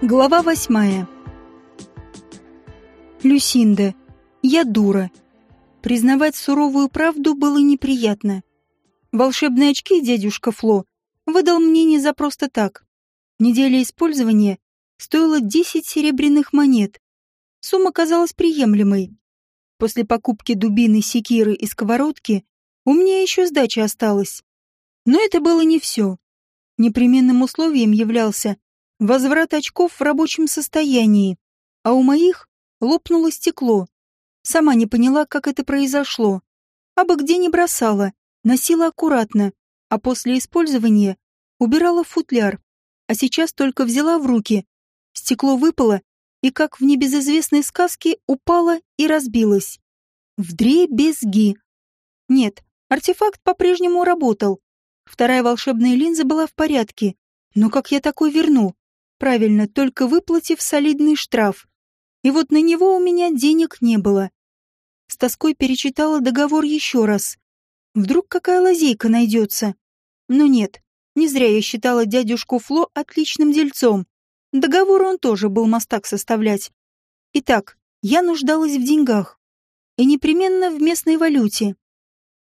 Глава восьмая. Люсинда, я дура. Признавать суровую правду было неприятно. Волшебные очки дядюшка Фло выдал мне не за просто так. Неделя использования стоила 10 серебряных монет. Сумма казалась приемлемой. После покупки дубины, секиры и сковородки у меня еще сдача осталась. Но это было не все. Непременным условием являлся возврат очков в рабочем состоянии, а у моих лопнуло стекло. Сама не поняла, как это произошло. Абы где не бросала, носила аккуратно, а после использования убирала футляр. А сейчас только взяла в руки. Стекло выпало и, как в небезызвестной сказке, упало и разбилось. В дребезги. Нет, артефакт по-прежнему работал. Вторая волшебная линза была в порядке. Но как я такой верну? Правильно, только выплатив солидный штраф. И вот на него у меня денег не было. С тоской перечитала договор еще раз. Вдруг какая лазейка найдется. Но нет, не зря я считала дядюшку Фло отличным дельцом. Договор он тоже был мастак составлять. Итак, я нуждалась в деньгах. И непременно в местной валюте.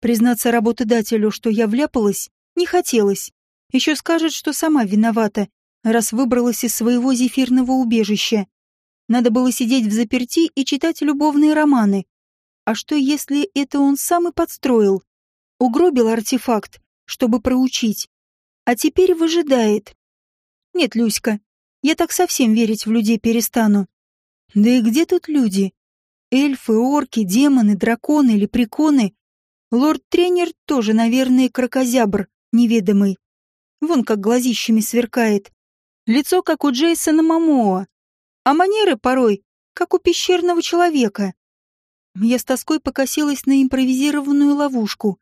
Признаться работодателю, что я вляпалась, не хотелось. Еще скажет, что сама виновата, раз выбралась из своего зефирного убежища. Надо было сидеть в заперти и читать любовные романы. А что, если это он сам и подстроил? Угробил артефакт, чтобы проучить. А теперь выжидает. Нет, Люська, я так совсем верить в людей перестану. Да и где тут люди? Эльфы, орки, демоны, драконы, или приконы? Лорд-тренер тоже, наверное, крокозябр, неведомый. Вон как глазищами сверкает. Лицо, как у Джейсона Мамоа, а манеры порой, как у пещерного человека. Я с тоской покосилась на импровизированную ловушку.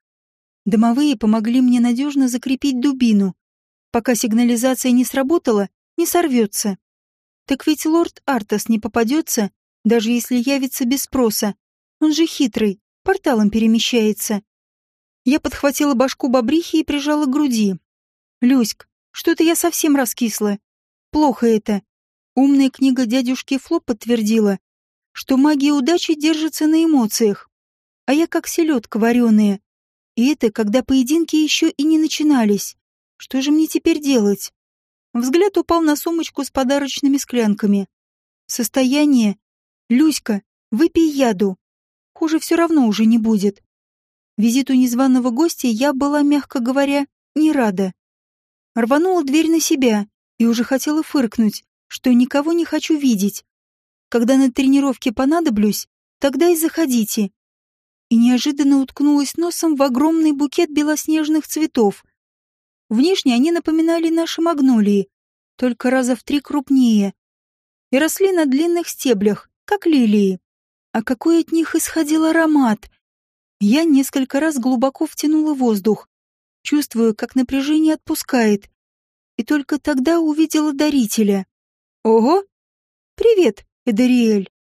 Домовые помогли мне надежно закрепить дубину. Пока сигнализация не сработала, не сорвется. Так ведь лорд Артас не попадется, даже если явится без спроса. Он же хитрый, порталом перемещается. Я подхватила башку бобрихи и прижала к груди. «Люськ, что-то я совсем раскисла. Плохо это. Умная книга дядюшки Фло подтвердила, что магия удачи держится на эмоциях, а я как селедка вареная. И это, когда поединки еще и не начинались. Что же мне теперь делать? Взгляд упал на сумочку с подарочными склянками. Состояние. Люська, выпей яду. Хуже все равно уже не будет. Визиту незваного гостя я была, мягко говоря, не рада. Рванула дверь на себя, и уже хотела фыркнуть, что никого не хочу видеть. Когда на тренировке понадоблюсь, тогда и заходите. И неожиданно уткнулась носом в огромный букет белоснежных цветов. Внешне они напоминали наши магнолии, только раза в три крупнее. И росли на длинных стеблях, как лилии. А какой от них исходил аромат! Я несколько раз глубоко втянула воздух, чувствую, как напряжение отпускает, и только тогда увидела дарителя. Ого! Привет, Эдериэль.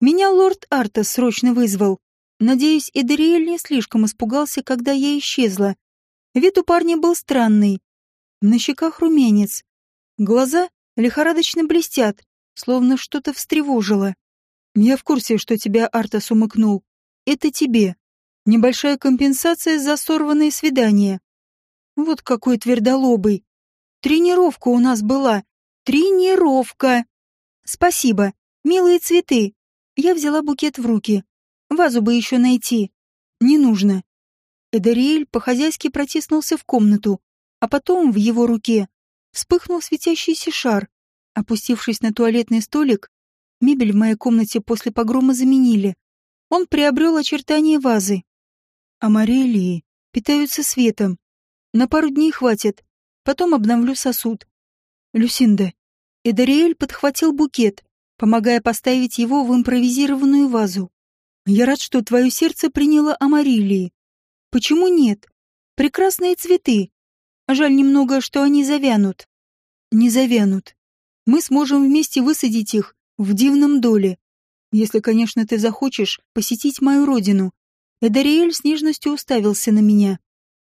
Меня лорд Артас срочно вызвал. Надеюсь, Эдериэль не слишком испугался, когда я исчезла. Вид у парня был странный. На щеках румянец. Глаза лихорадочно блестят, словно что-то встревожило. Я в курсе, что тебя Артас умыкнул. Это тебе. Небольшая компенсация за сорванное свидание. Вот какой твердолобый. Тренировка у нас была. Тренировка. Спасибо. Милые цветы. Я взяла букет в руки. Вазу бы еще найти. Не нужно. Эдариэль по-хозяйски протиснулся в комнату, а потом в его руке вспыхнул светящийся шар. Опустившись на туалетный столик, мебель в моей комнате после погрома заменили. Он приобрел очертания вазы. Амарелии питаются светом. На пару дней хватит, Потом обновлю сосуд. Люсинда. Эдариэль подхватил букет, помогая поставить его в импровизированную вазу. Я рад, что твое сердце приняло амарилии. Почему нет? Прекрасные цветы. Жаль немного, что они завянут. Не завянут. Мы сможем вместе высадить их в дивном доле. Если, конечно, ты захочешь посетить мою родину. Эдариэль с нежностью уставился на меня.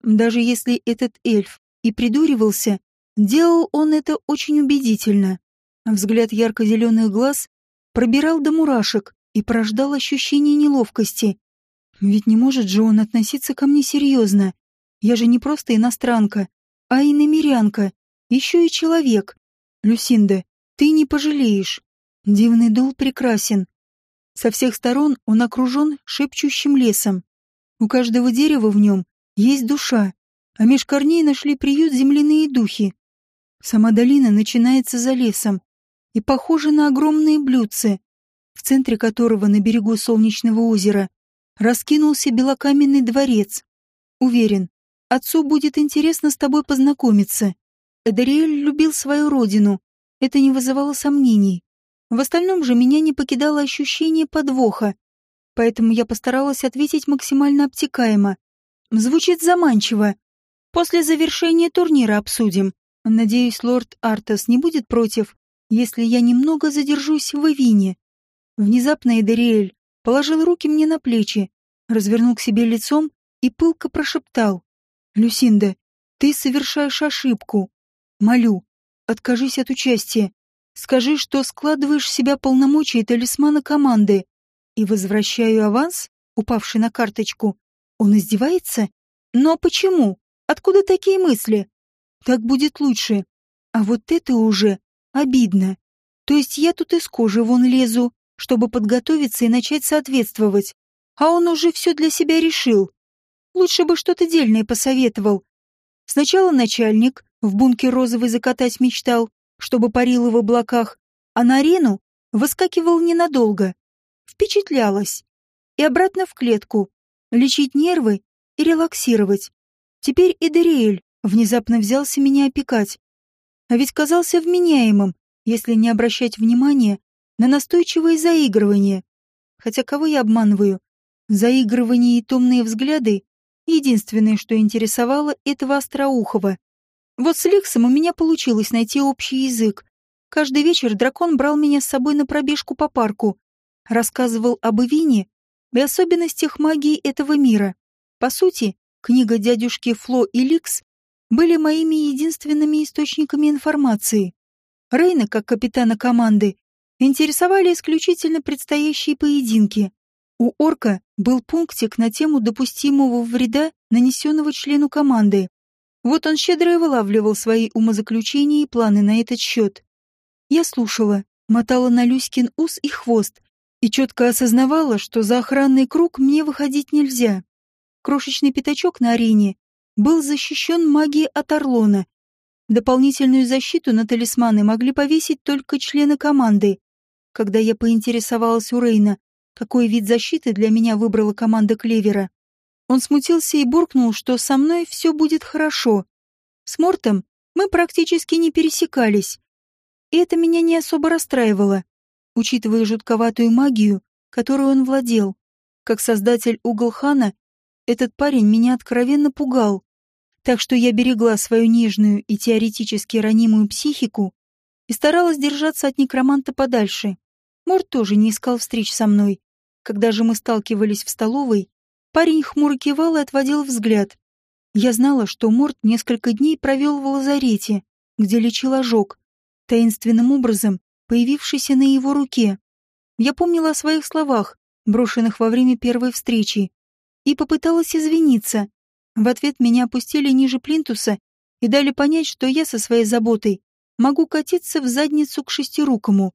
Даже если этот эльф и придуривался, делал он это очень убедительно. Взгляд ярко-зеленых глаз пробирал до мурашек и порождал ощущение неловкости. Ведь не может же он относиться ко мне серьезно. Я же не просто иностранка, а и намерянка, еще и человек. Люсинда, ты не пожалеешь. Дивный дол прекрасен. Со всех сторон он окружен шепчущим лесом. У каждого дерева в нем есть душа, а меж корней нашли приют земляные духи. Сама долина начинается за лесом и похожа на огромные блюдце, в центре которого на берегу солнечного озера раскинулся белокаменный дворец. Уверен, отцу будет интересно с тобой познакомиться. Эдариэль любил свою родину, это не вызывало сомнений. В остальном же меня не покидало ощущение подвоха, поэтому я постаралась ответить максимально обтекаемо. Звучит заманчиво. После завершения турнира обсудим. Надеюсь, лорд Артас не будет против, если я немного задержусь в Эвине. Внезапно Эдериэль положил руки мне на плечи, развернул к себе лицом и пылко прошептал. «Люсинда, ты совершаешь ошибку. Молю, откажись от участия. Скажи, что складываешь в себя полномочия талисмана команды. И возвращаю аванс, упавший на карточку. Он издевается? Но почему? Откуда такие мысли? Так будет лучше. А вот это уже обидно. То есть я тут из кожи вон лезу, чтобы подготовиться и начать соответствовать. А он уже все для себя решил. Лучше бы что-то дельное посоветовал. Сначала начальник, в бункер розовый закатать мечтал, чтобы парил в облаках, а на арену выскакивал ненадолго. Впечатлялась. И обратно в клетку. Лечить нервы и релаксировать. Теперь и Дериэль внезапно взялся меня опекать. А ведь казался вменяемым, если не обращать внимания на настойчивые заигрывания. Хотя кого я обманываю? Заигрывания и томные взгляды — единственное, что интересовало этого остроухого. Вот с Ликсом у меня получилось найти общий язык. Каждый вечер дракон брал меня с собой на пробежку по парку, рассказывал об Ивине и особенностях магии этого мира. По сути, книга дядюшки Фло и Ликс были моими единственными источниками информации. Рейна, как капитана команды, интересовали исключительно предстоящие поединки. У орка был пунктик на тему допустимого вреда, нанесенного члену команды. Вот он щедро и вылавливал свои умозаключения и планы на этот счет. Я слушала, мотала на Люськин ус и хвост, и четко осознавала, что за охранный круг мне выходить нельзя. Крошечный пятачок на арене был защищен магией от Орлона. Дополнительную защиту на талисманы могли повесить только члены команды. Когда я поинтересовалась у Рейна, какой вид защиты для меня выбрала команда Клевера, он смутился и буркнул, что со мной все будет хорошо. С Мортом мы практически не пересекались. И это меня не особо расстраивало, учитывая жутковатую магию, которую он владел. Как создатель Уголхана, этот парень меня откровенно пугал. Так что я берегла свою нежную и теоретически ранимую психику и старалась держаться от некроманта подальше. Морт тоже не искал встреч со мной. Когда же мы сталкивались в столовой, Парень хмуро кивал и отводил взгляд. Я знала, что Морт несколько дней провел в лазарете, где лечил ожог, таинственным образом появившийся на его руке. Я помнила о своих словах, брошенных во время первой встречи, и попыталась извиниться. В ответ меня опустили ниже плинтуса и дали понять, что я со своей заботой могу катиться в задницу к шестирукому.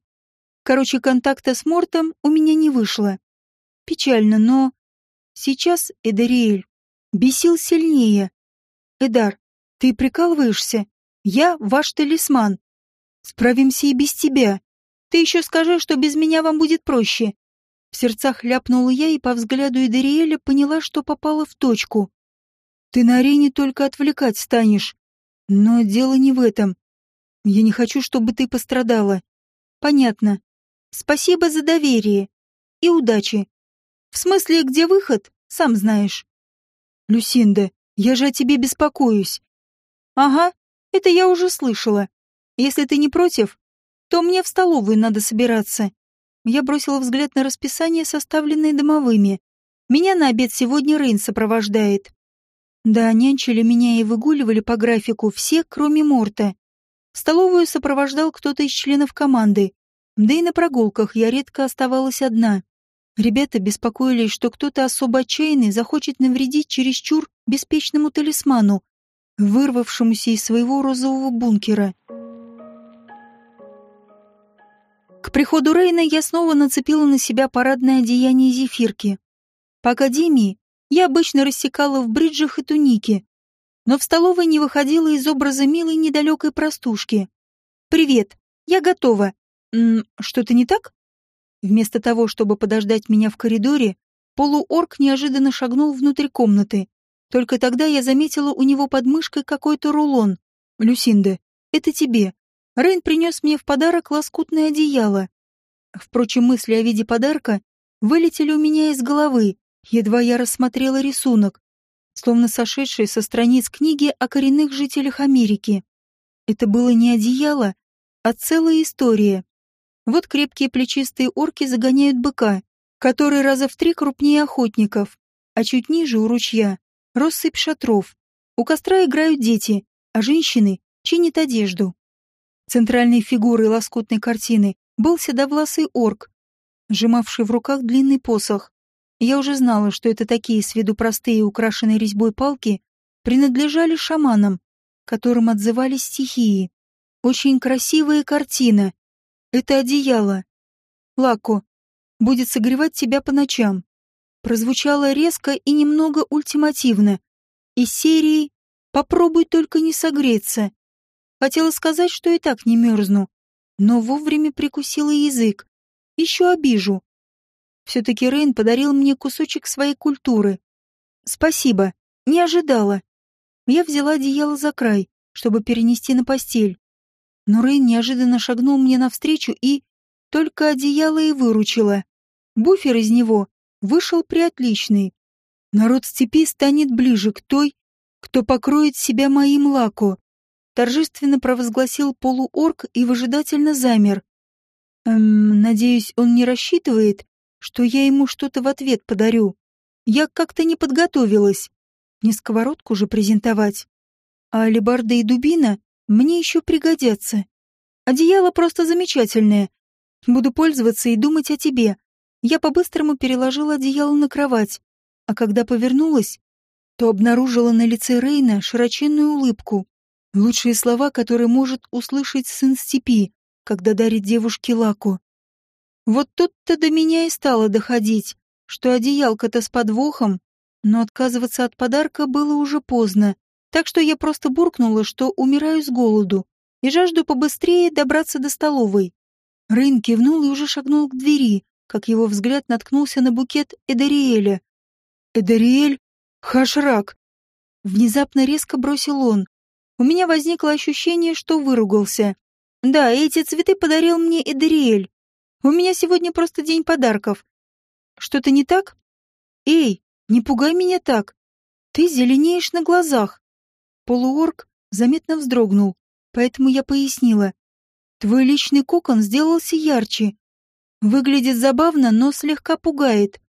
Короче, контакта с Мортом у меня не вышло. Печально, но Сейчас Эдариэль бесил сильнее. «Эдар, ты прикалываешься? Я ваш талисман. Справимся и без тебя. Ты еще скажи, что без меня вам будет проще». В сердцах ляпнула я и по взгляду Эдариэля поняла, что попала в точку. «Ты на арене только отвлекать станешь. Но дело не в этом. Я не хочу, чтобы ты пострадала. Понятно. Спасибо за доверие. И удачи. В смысле, где выход, сам знаешь. Люсинда, я же о тебе беспокоюсь. Ага, это я уже слышала. Если ты не против, то мне в столовую надо собираться. Я бросила взгляд на расписание, составленное домовыми. Меня на обед сегодня Рейн сопровождает. Да, нянчили меня и выгуливали по графику все, кроме Морта. В столовую сопровождал кто-то из членов команды, да и на прогулках я редко оставалась одна. Ребята беспокоились, что кто-то особо отчаянный захочет навредить чересчур беспечному талисману, вырвавшемуся из своего розового бункера. К приходу Рейна я снова нацепила на себя парадное одеяние зефирки. По академии я обычно рассекала в бриджах и тунике, но в столовой не выходила из образа милой недалекой простушки. «Привет, я готова. Что-то не так?» Вместо того, чтобы подождать меня в коридоре, полуорк неожиданно шагнул внутрь комнаты. Только тогда я заметила у него под мышкой какой-то рулон. «Люсинда, это тебе. Рейн принес мне в подарок лоскутное одеяло». Впрочем, мысли о виде подарка вылетели у меня из головы, едва я рассмотрела рисунок словно сошедшие со страниц книги о коренных жителях Америки. Это было не одеяло, а целая история. Вот крепкие плечистые орки загоняют быка, который раза в три крупнее охотников, а чуть ниже у ручья — россыпь шатров. У костра играют дети, а женщины чинят одежду. Центральной фигурой лоскутной картины был седовласый орк, сжимавший в руках длинный посох. Я уже знала, что это такие с виду простые украшенные резьбой палки принадлежали шаманам, которым отзывались стихии. Очень красивая картина. Это одеяло. Лако. Будет согревать тебя по ночам. Прозвучало резко и немного ультимативно. Из серии «Попробуй только не согреться». Хотела сказать, что и так не мерзну, но вовремя прикусила язык. Еще обижу. Все-таки Рейн подарил мне кусочек своей культуры. Спасибо, не ожидала. Я взяла одеяло за край, чтобы перенести на постель. Но Рейн неожиданно шагнул мне навстречу и... Только одеяло и выручило. Буфер из него вышел приотличный. Народ степи станет ближе к той, кто покроет себя моим лаку. Торжественно провозгласил полуорк и выжидательно замер. Эм, надеюсь, он не рассчитывает, что я ему что-то в ответ подарю. Я как-то не подготовилась. Не сковородку же презентовать. А алебарда и дубина мне еще пригодятся. Одеяло просто замечательное. Буду пользоваться и думать о тебе. Я по-быстрому переложила одеяло на кровать, а когда повернулась, то обнаружила на лице Рейна широченную улыбку. Лучшие слова, которые может услышать сын степи, когда дарит девушке лаку. Вот тут-то до меня и стало доходить, что одеялка-то с подвохом, но отказываться от подарка было уже поздно, так что я просто буркнула, что умираю с голоду и жажду побыстрее добраться до столовой. Рейн кивнул и уже шагнул к двери, как его взгляд наткнулся на букет Эдариэля. «Эдариэль? Хашрак!» Внезапно резко бросил он. У меня возникло ощущение, что выругался. «Да, эти цветы подарил мне Эдариэль. У меня сегодня просто день подарков. Что-то не так? Эй, не пугай меня так. Ты зеленеешь на глазах. Полуорг заметно вздрогнул, поэтому я пояснила. Твой личный кокон сделался ярче. Выглядит забавно, но слегка пугает.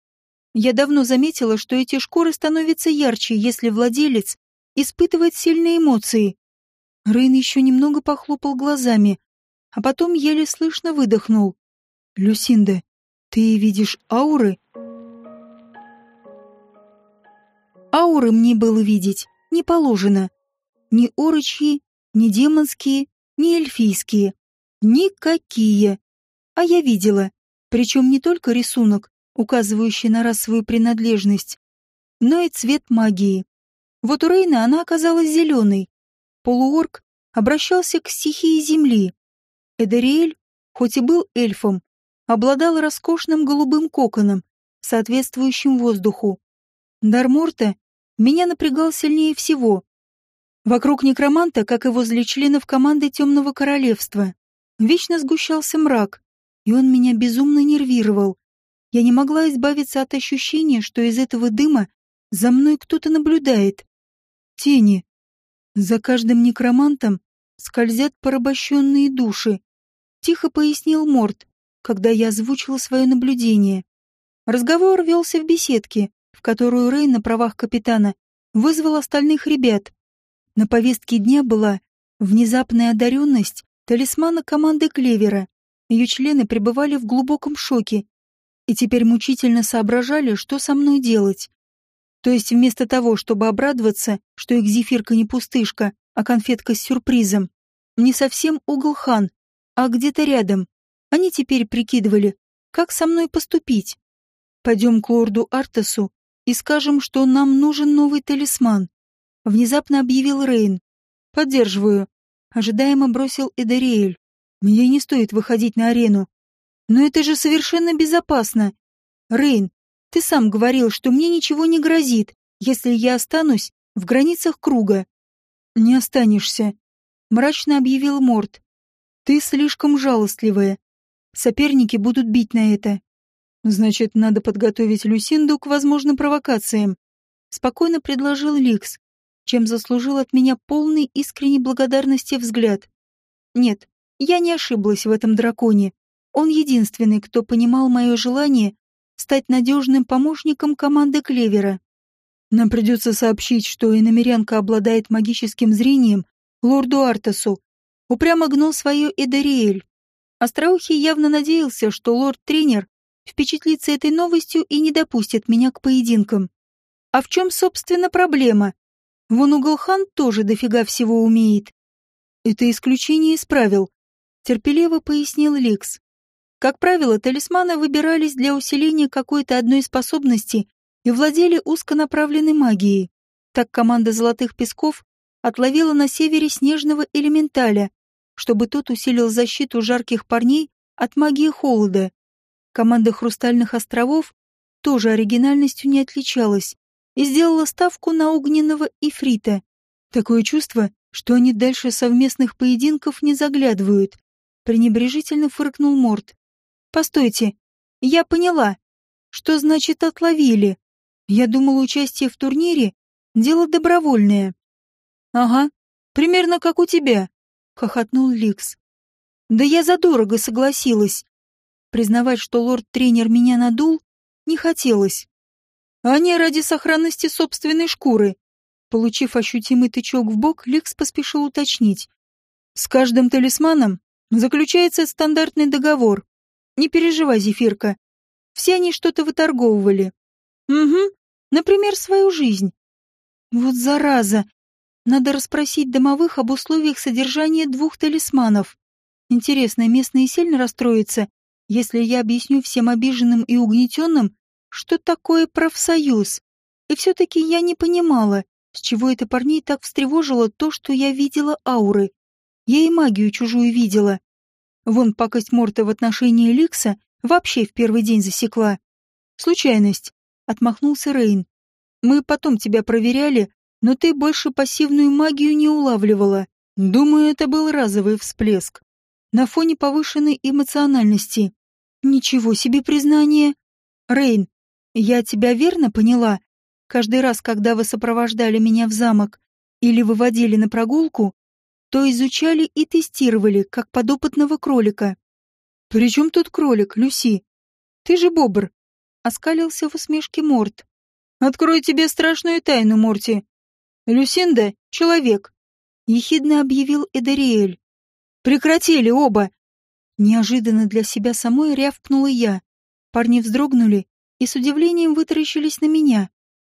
Я давно заметила, что эти шкуры становятся ярче, если владелец испытывает сильные эмоции. Рейн еще немного похлопал глазами, а потом еле слышно выдохнул. «Люсинда, ты видишь ауры?» Ауры мне было видеть не положено. Ни орочьи, ни демонские, ни эльфийские. Никакие. А я видела. Причем не только рисунок, указывающий на расовую принадлежность, но и цвет магии. Вот у Рейна она оказалась зеленой. Полуорг обращался к стихии земли. Эдариэль, хоть и был эльфом, обладал роскошным голубым коконом, соответствующим воздуху. Дар Морта меня напрягал сильнее всего. Вокруг некроманта, как и возле членов команды Темного Королевства, вечно сгущался мрак, и он меня безумно нервировал. Я не могла избавиться от ощущения, что из этого дыма за мной кто-то наблюдает. Тени. За каждым некромантом скользят порабощенные души. Тихо пояснил Морт, когда я озвучила свое наблюдение. Разговор велся в беседке, в которую Рейн на правах капитана вызвал остальных ребят. На повестке дня была Внезапная одаренность талисмана команды Клевера. Ее члены пребывали в глубоком шоке и теперь мучительно соображали, что со мной делать. То есть вместо того, чтобы обрадоваться, что их зефирка не пустышка, а конфетка с сюрпризом, не совсем угол хан, а где-то рядом, они теперь прикидывали, как со мной поступить. Пойдем к лорду Артасу и скажем, что нам нужен новый талисман. Внезапно объявил Рейн. Поддерживаю. Ожидаемо бросил Эдериэль. Мне не стоит выходить на арену. Но это же совершенно безопасно. Рейн, ты сам говорил, что мне ничего не грозит, если я останусь в границах круга. Не останешься, мрачно объявил Морт. Ты слишком жалостливая. Соперники будут бить на это. Значит, надо подготовить Люсинду к возможным провокациям. Спокойно предложил Ликс, чем заслужил от меня полный искренней благодарности взгляд. Нет, я не ошиблась в этом драконе. Он единственный, кто понимал мое желание стать надежным помощником команды Клевера. Нам придется сообщить, что иномерянка обладает магическим зрением лорду Артасу. Упрямо гнул свое Эдериэль. Остроухий явно надеялся, что лорд-тренер впечатлится этой новостью и не допустит меня к поединкам. А в чем, собственно, проблема? Вон Уголхан тоже дофига всего умеет. Это исключение из правил, терпеливо пояснил Лекс. Как правило, талисманы выбирались для усиления какой-то одной способности и владели узконаправленной магией. Так команда «Золотых песков» отловила на севере снежного элементаля, чтобы тот усилил защиту жарких парней от магии холода. Команда «Хрустальных островов» тоже оригинальностью не отличалась и сделала ставку на огненного ифрита. Такое чувство, что они дальше совместных поединков не заглядывают. Пренебрежительно фыркнул Морд. Постойте, я поняла. Что значит отловили? Я думала, участие в турнире — дело добровольное. Ага, примерно как у тебя, — хохотнул Ликс. Да я задорого согласилась. Признавать, что лорд-тренер меня надул, не хотелось. А не ради сохранности собственной шкуры. Получив ощутимый тычок в бок, Ликс поспешил уточнить. С каждым талисманом заключается стандартный договор. Не переживай, Зефирка. Все они что-то выторговывали. Угу. Например, свою жизнь. Вот зараза. Надо расспросить домовых об условиях содержания двух талисманов. Интересно, местные сильно расстроятся, если я объясню всем обиженным и угнетенным, что такое профсоюз. И все-таки я не понимала, с чего это парней так встревожило то, что я видела ауры. Я и магию чужую видела. Вон пакость Морта в отношении Ликса вообще в первый день засекла. Случайность, отмахнулся Рейн. Мы потом тебя проверяли, но ты больше пассивную магию не улавливала. Думаю, это был разовый всплеск. На фоне повышенной эмоциональности. Ничего себе признание. Рейн, я тебя верно поняла? Каждый раз, когда вы сопровождали меня в замок или выводили на прогулку, то изучали и тестировали, как подопытного кролика. «При чем тут кролик, Люси? Ты же бобр!» — оскалился в усмешке Морт. «Открою тебе страшную тайну, Морти. Люсинда — человек», — ехидно объявил Эдериэль. «Прекратили оба!» Неожиданно для себя самой рявкнула я. Парни вздрогнули и с удивлением вытаращились на меня.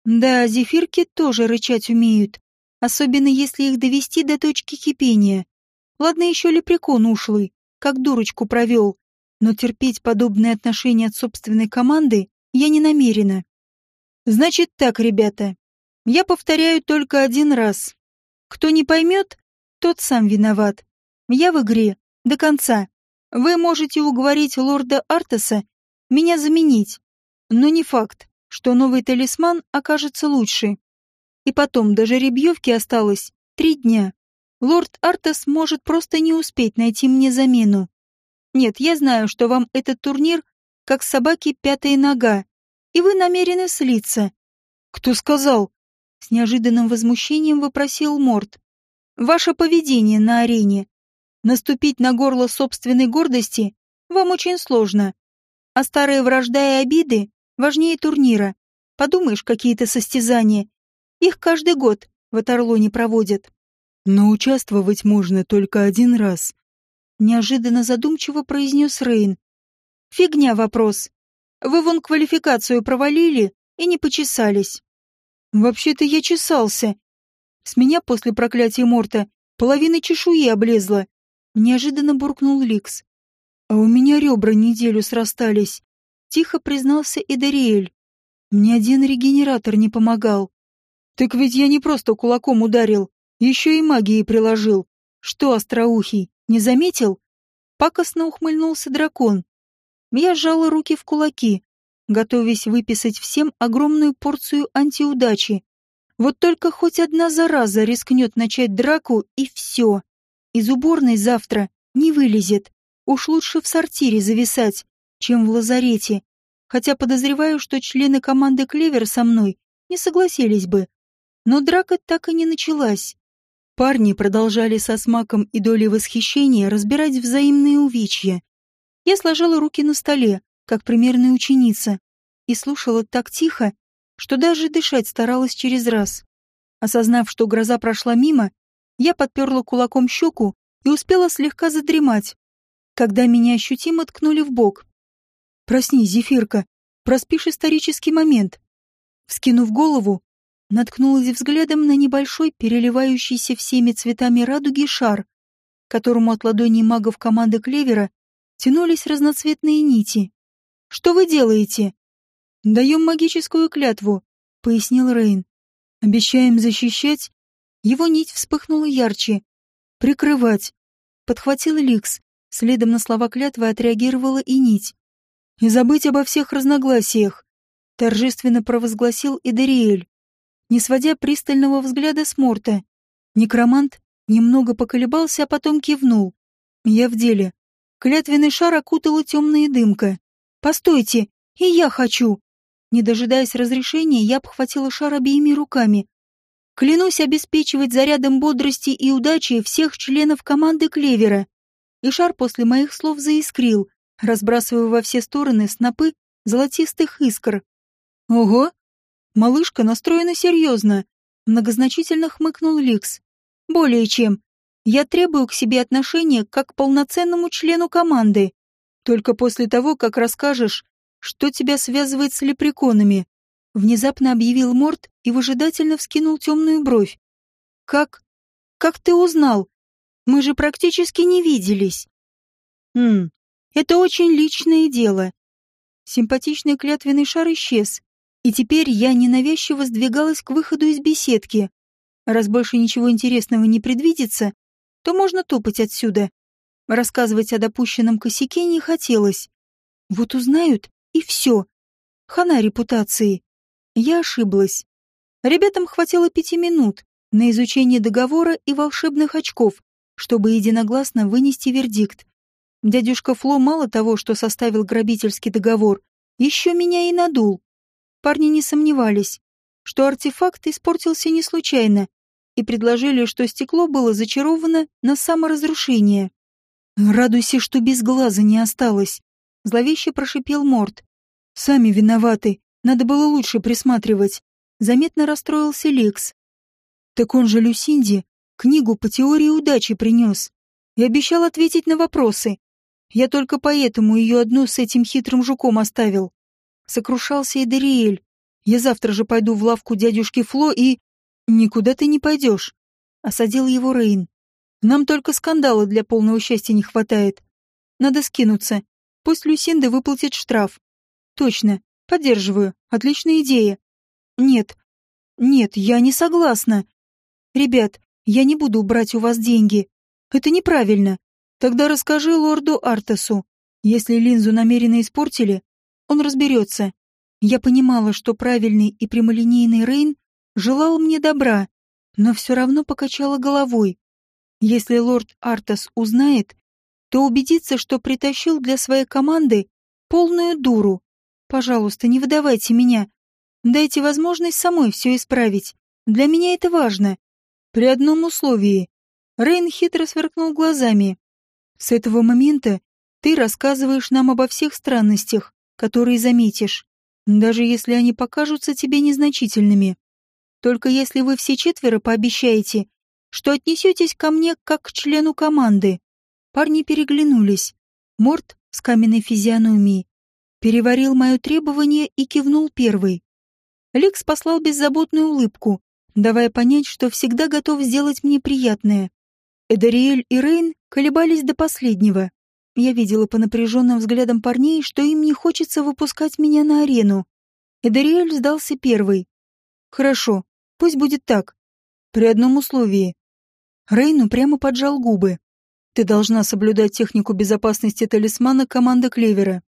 Да, зефирки тоже рычать умеют особенно если их довести до точки кипения. Ладно еще лепрекон ушлый, как дурочку провел, но терпеть подобные отношения от собственной команды я не намерена. Значит так, ребята, я повторяю только один раз. Кто не поймет, тот сам виноват. Я в игре, до конца. Вы можете уговорить лорда Артаса меня заменить, но не факт, что новый талисман окажется лучше. И потом, до жеребьевки осталось три дня. Лорд Артас может просто не успеть найти мне замену. Нет, я знаю, что вам этот турнир как собаки пятая нога, и вы намерены слиться. Кто сказал? С неожиданным возмущением вопросил Морд. Ваше поведение на арене. Наступить на горло собственной гордости вам очень сложно. А старые вражда и обиды важнее турнира. Подумаешь, какие-то состязания их каждый год в Аторлоне проводят. Но участвовать можно только один раз. Неожиданно задумчиво произнес Рейн. Фигня вопрос. Вы вон квалификацию провалили и не почесались. Вообще-то я чесался. С меня после проклятия Морта половина чешуи облезла. Неожиданно буркнул Ликс. А у меня ребра неделю срастались. Тихо признался Эдариэль. Мне один регенератор не помогал. Так ведь я не просто кулаком ударил, еще и магией приложил. Что, остроухий, не заметил? Пакостно ухмыльнулся дракон. Я сжала руки в кулаки, готовясь выписать всем огромную порцию антиудачи. Вот только хоть одна зараза рискнет начать драку, и все. Из уборной завтра не вылезет. Уж лучше в сортире зависать, чем в лазарете. Хотя подозреваю, что члены команды Клевер со мной не согласились бы. Но драка так и не началась. Парни продолжали со смаком и долей восхищения разбирать взаимные увечья. Я сложила руки на столе, как примерная ученица, и слушала так тихо, что даже дышать старалась через раз. Осознав, что гроза прошла мимо, я подперла кулаком щеку и успела слегка задремать, когда меня ощутимо ткнули в бок. «Проснись, Зефирка, проспишь исторический момент». Вскинув голову, наткнулась взглядом на небольшой, переливающийся всеми цветами радуги шар, которому от ладоней магов команды Клевера тянулись разноцветные нити. «Что вы делаете?» «Даем магическую клятву», — пояснил Рейн. «Обещаем защищать». Его нить вспыхнула ярче. «Прикрывать», — подхватил Ликс. Следом на слова клятвы отреагировала и нить. «И забыть обо всех разногласиях», — торжественно провозгласил Идериэль не сводя пристального взгляда с Морта. Некромант немного поколебался, а потом кивнул. «Я в деле». Клятвенный шар окутала темная дымка. «Постойте, и я хочу!» Не дожидаясь разрешения, я обхватила шар обеими руками. Клянусь обеспечивать зарядом бодрости и удачи всех членов команды Клевера. И шар после моих слов заискрил, разбрасывая во все стороны снопы золотистых искр. «Ого!» Малышка настроена серьезно. Многозначительно хмыкнул Ликс. Более чем. Я требую к себе отношения как к полноценному члену команды. Только после того, как расскажешь, что тебя связывает с лепреконами. Внезапно объявил Морт и выжидательно вскинул темную бровь. Как? Как ты узнал? Мы же практически не виделись. Хм, это очень личное дело. Симпатичный клятвенный шар исчез, и теперь я ненавязчиво сдвигалась к выходу из беседки. Раз больше ничего интересного не предвидится, то можно топать отсюда. Рассказывать о допущенном косяке не хотелось. Вот узнают, и все. Хана репутации. Я ошиблась. Ребятам хватило пяти минут на изучение договора и волшебных очков, чтобы единогласно вынести вердикт. Дядюшка Фло мало того, что составил грабительский договор, еще меня и надул. Парни не сомневались, что артефакт испортился не случайно, и предложили, что стекло было зачаровано на саморазрушение. «Радуйся, что без глаза не осталось», — зловеще прошипел Морд. «Сами виноваты, надо было лучше присматривать», — заметно расстроился Лекс. «Так он же Люсинди книгу по теории удачи принес и обещал ответить на вопросы. Я только поэтому ее одну с этим хитрым жуком оставил сокрушался и Дариэль. Я завтра же пойду в лавку дядюшки Фло и... Никуда ты не пойдешь. Осадил его Рейн. Нам только скандала для полного счастья не хватает. Надо скинуться. Пусть Люсинда выплатит штраф. Точно. Поддерживаю. Отличная идея. Нет. Нет, я не согласна. Ребят, я не буду брать у вас деньги. Это неправильно. Тогда расскажи лорду Артасу. Если линзу намеренно испортили, он разберется. Я понимала, что правильный и прямолинейный Рейн желал мне добра, но все равно покачала головой. Если лорд Артас узнает, то убедится, что притащил для своей команды полную дуру. Пожалуйста, не выдавайте меня. Дайте возможность самой все исправить. Для меня это важно. При одном условии. Рейн хитро сверкнул глазами. С этого момента ты рассказываешь нам обо всех странностях, которые заметишь, даже если они покажутся тебе незначительными. Только если вы все четверо пообещаете что отнесетесь ко мне как к члену команды. Парни переглянулись. Морт с каменной физиономией переварил мое требование и кивнул первый. Лекс послал беззаботную улыбку, давая понять, что всегда готов сделать мне приятное. Эдариэль и Рейн колебались до последнего. Я видела по напряженным взглядам парней, что им не хочется выпускать меня на арену. Эдариэль сдался первый. «Хорошо, пусть будет так. При одном условии». Рейну прямо поджал губы. «Ты должна соблюдать технику безопасности талисмана команды Клевера».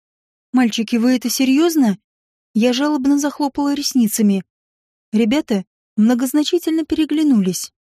«Мальчики, вы это серьезно?» Я жалобно захлопала ресницами. Ребята многозначительно переглянулись.